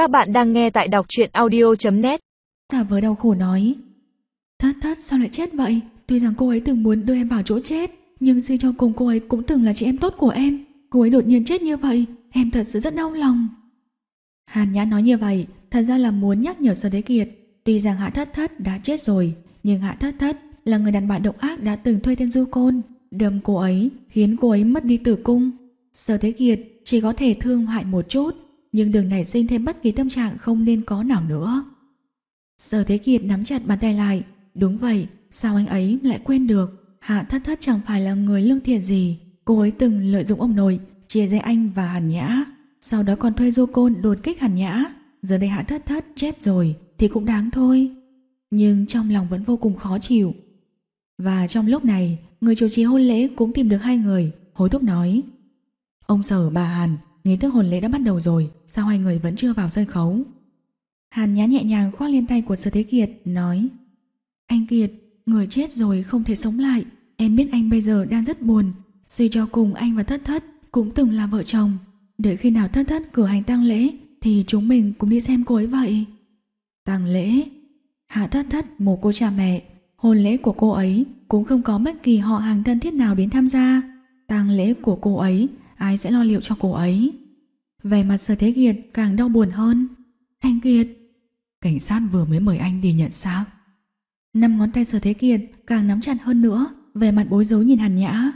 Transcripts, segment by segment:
Các bạn đang nghe tại đọc truyện audio.net Thả với đau khổ nói Thất thất sao lại chết vậy? Tuy rằng cô ấy từng muốn đưa em vào chỗ chết, Nhưng suy cho cùng cô ấy cũng từng là chị em tốt của em. Cô ấy đột nhiên chết như vậy, Em thật sự rất đau lòng. Hàn Nhã nói như vậy, Thật ra là muốn nhắc nhở Sở Thế Kiệt. Tuy rằng Hạ Thất Thất đã chết rồi, Nhưng Hạ Thất Thất là người đàn bà độc ác Đã từng thuê tên Du Côn. Đâm cô ấy, khiến cô ấy mất đi tử cung. Sở Thế Kiệt chỉ có thể thương hại một chút nhưng đừng nảy sinh thêm bất kỳ tâm trạng không nên có nào nữa. Sở Thế Kiệt nắm chặt bàn tay lại, đúng vậy, sao anh ấy lại quên được, Hạ Thất Thất chẳng phải là người lương thiện gì, cô ấy từng lợi dụng ông nội, chia rẽ anh và Hàn Nhã, sau đó còn thuê Du Côn đột kích Hàn Nhã, giờ đây Hạ Thất Thất chết rồi thì cũng đáng thôi. Nhưng trong lòng vẫn vô cùng khó chịu. Và trong lúc này, người chủ trì hôn lễ cũng tìm được hai người, hối thúc nói. Ông Sở bà Hàn nghi thức hồn lễ đã bắt đầu rồi, sao hai người vẫn chưa vào sân khấu? Hàn nhá nhẹ nhàng khoác lên tay của Sở Thế Kiệt, nói Anh Kiệt, người chết rồi không thể sống lại, em biết anh bây giờ đang rất buồn. Suy cho cùng anh và Thất Thất cũng từng là vợ chồng. Đợi khi nào Thất Thất cử hành tang lễ thì chúng mình cũng đi xem cô ấy vậy. Tang lễ? Hạ Thất Thất một cô cha mẹ, hôn lễ của cô ấy cũng không có bất kỳ họ hàng thân thiết nào đến tham gia. Tang lễ của cô ấy ai sẽ lo liệu cho cô ấy. Về mặt Sở Thế Kiệt càng đau buồn hơn. Anh Kiệt, cảnh sát vừa mới mời anh đi nhận xác. Năm ngón tay Sở Thế Kiệt càng nắm chặt hơn nữa, về mặt bối rối nhìn Hàn Nhã.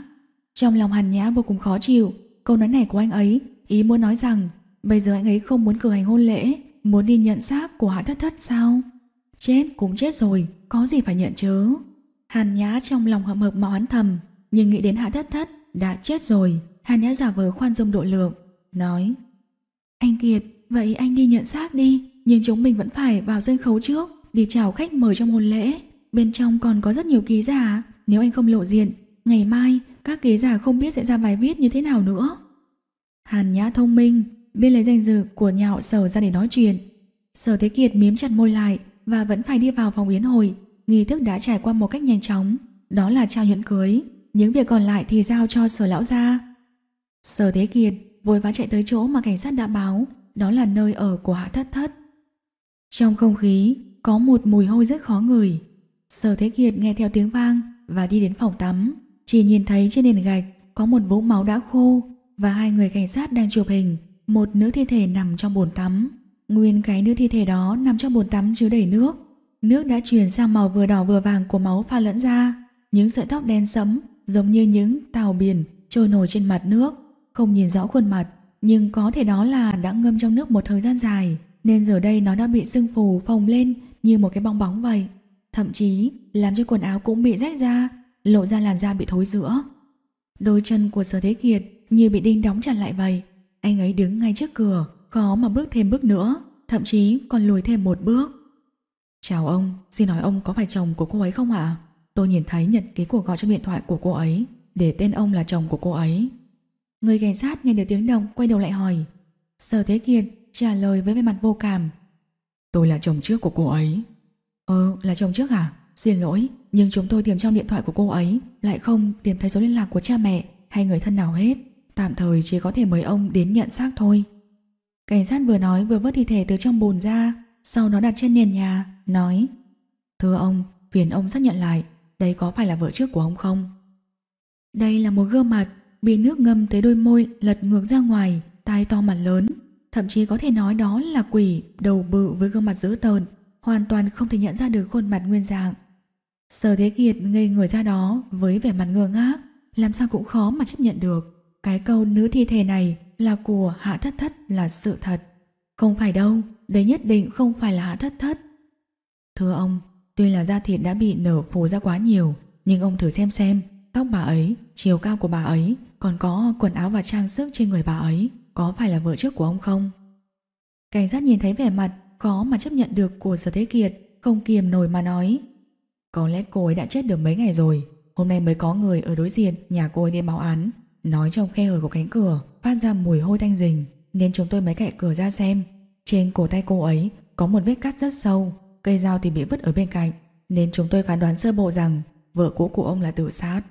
Trong lòng Hàn Nhã vô cùng khó chịu, câu nói này của anh ấy, ý muốn nói rằng bây giờ anh ấy không muốn cử hành hôn lễ, muốn đi nhận xác của Hạ Thất Thất sao? Chết cũng chết rồi, có gì phải nhận chứ? Hàn Nhã trong lòng hậm hực hắn thầm, nhưng nghĩ đến Hạ Thất Thất đã chết rồi, Hàn Nhã giả vờ khoan dung độ lượng, nói Anh Kiệt, vậy anh đi nhận xác đi, nhưng chúng mình vẫn phải vào sân khấu trước, đi chào khách mời trong hôn lễ. Bên trong còn có rất nhiều ký giả, nếu anh không lộ diện, ngày mai các ký giả không biết sẽ ra bài viết như thế nào nữa. Hàn Nhã thông minh, biết lấy danh dự của nhà họ sở ra để nói chuyện. Sở Thế Kiệt miếm chặt môi lại và vẫn phải đi vào phòng yến hồi. Nghi thức đã trải qua một cách nhanh chóng, đó là trao nhẫn cưới. Những việc còn lại thì giao cho sở lão gia. Sở Thế Kiệt vội vã chạy tới chỗ mà cảnh sát đã báo, đó là nơi ở của Hạ Thất Thất. Trong không khí có một mùi hôi rất khó ngửi. Sở Thế Kiệt nghe theo tiếng vang và đi đến phòng tắm, chỉ nhìn thấy trên nền gạch có một vũng máu đã khô và hai người cảnh sát đang chụp hình, một nữ thi thể nằm trong bồn tắm. Nguyên cái nữ thi thể đó nằm trong bồn tắm chứa đầy nước. Nước đã chuyển sang màu vừa đỏ vừa vàng của máu pha lẫn ra, những sợi tóc đen sẫm giống như những tàu biển trôi nổi trên mặt nước không nhìn rõ khuôn mặt, nhưng có thể đó là đã ngâm trong nước một thời gian dài, nên giờ đây nó đã bị sưng phù phồng lên như một cái bong bóng vậy. Thậm chí làm cho quần áo cũng bị rách ra, lộ ra làn da bị thối rữa. Đôi chân của Sở Thế Kiệt như bị đinh đóng chặt lại vậy. Anh ấy đứng ngay trước cửa, khó mà bước thêm bước nữa, thậm chí còn lùi thêm một bước. Chào ông, xin hỏi ông có phải chồng của cô ấy không ạ? Tôi nhìn thấy nhật ký cuộc gọi trong điện thoại của cô ấy, để tên ông là chồng của cô ấy. Người cảnh sát nghe được tiếng động quay đầu lại hỏi. Sở Thế Kiệt trả lời với vẻ mặt vô cảm. Tôi là chồng trước của cô ấy. Ờ, là chồng trước à? Xin lỗi, nhưng chúng tôi tìm trong điện thoại của cô ấy lại không tìm thấy số liên lạc của cha mẹ hay người thân nào hết. Tạm thời chỉ có thể mời ông đến nhận xác thôi. Cảnh sát vừa nói vừa vớt thi thể từ trong bồn ra, sau đó đặt trên nền nhà, nói Thưa ông, phiền ông xác nhận lại, đây có phải là vợ trước của ông không? Đây là một gương mặt bị nước ngâm tới đôi môi lật ngược ra ngoài, tai to mặt lớn. Thậm chí có thể nói đó là quỷ, đầu bự với gương mặt dữ tợn, hoàn toàn không thể nhận ra được khuôn mặt nguyên dạng. Sở Thế Kiệt ngây người ra đó với vẻ mặt ngơ ngác, làm sao cũng khó mà chấp nhận được. Cái câu nữ thi thể này là của Hạ Thất Thất là sự thật. Không phải đâu, đấy nhất định không phải là Hạ Thất Thất. Thưa ông, tuy là da thịt đã bị nở phù ra quá nhiều, nhưng ông thử xem xem, tóc bà ấy, chiều cao của bà ấy còn có quần áo và trang sức trên người bà ấy Có phải là vợ trước của ông không? Cảnh sát nhìn thấy vẻ mặt Khó mà chấp nhận được của Sở Thế Kiệt Không kiềm nổi mà nói Có lẽ cô ấy đã chết được mấy ngày rồi Hôm nay mới có người ở đối diện Nhà cô ấy đến báo án. Nói trong khe hở của cánh cửa Phát ra mùi hôi tanh rình Nên chúng tôi mới cậy cửa ra xem. Trên cổ tay cô ấy có một vết cắt rất sâu Cây dao thì bị vứt ở bên cạnh Nên chúng tôi phán đoán sơ bộ rằng Vợ cũ của ông là tự sát.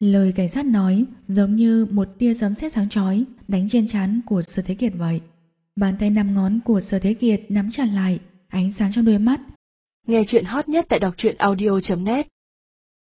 Lời cảnh sát nói giống như một tia sấm sét sáng chói đánh trên trán của Sở Thế Kiệt vậy. Bàn tay năm ngón của Sở Thế Kiệt nắm chặt lại, ánh sáng trong đôi mắt. Nghe chuyện hot nhất tại đọc truyện audio.net